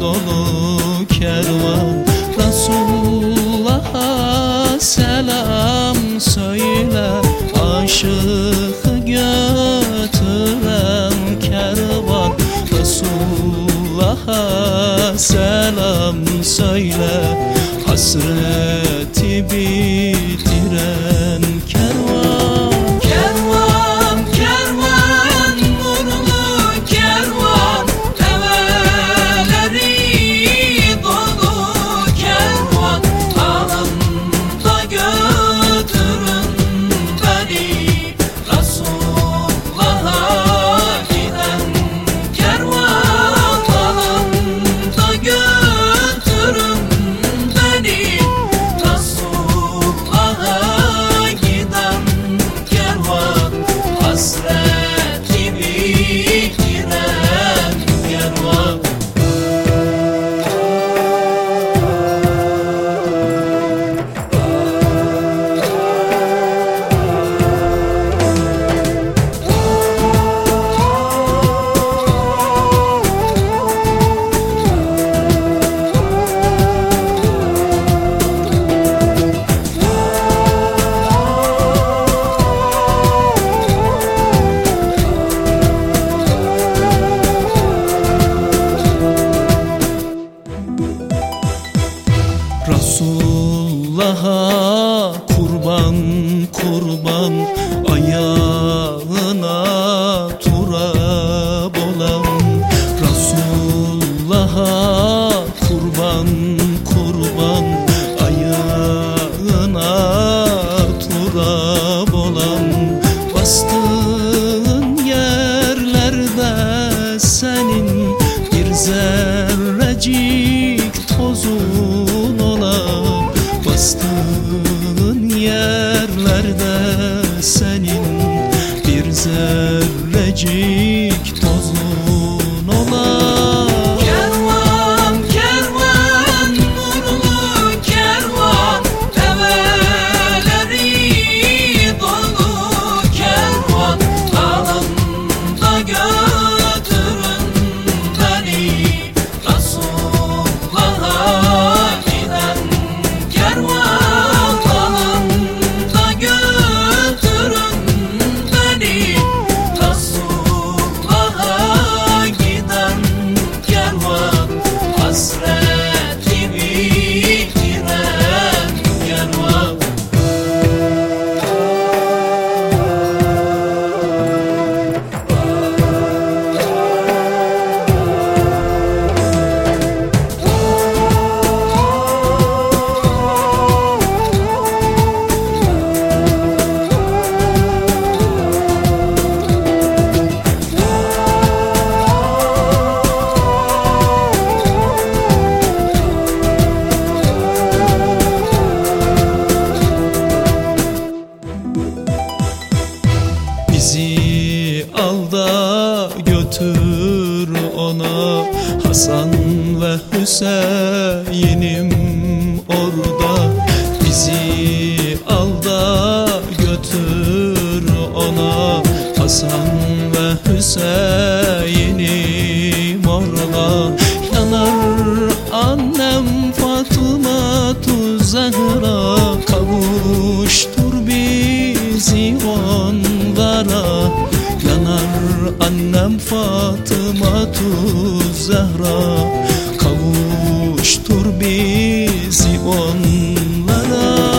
dolu kervan. Resulullah'a selam söyle Aşıkı götüren kervan. Resulullah'a selam söyle Hasreti bir Uh-huh. she ona Hasan ve Hüseyin'im orada. Bizi al da götür ona. Hasan ve Hüseyin'im orada. Yanar annem Fatıma tu Zehra Kavuştur bizi onlara. Meryem Fatıma tu Zehra Kavuştur bizi onlara.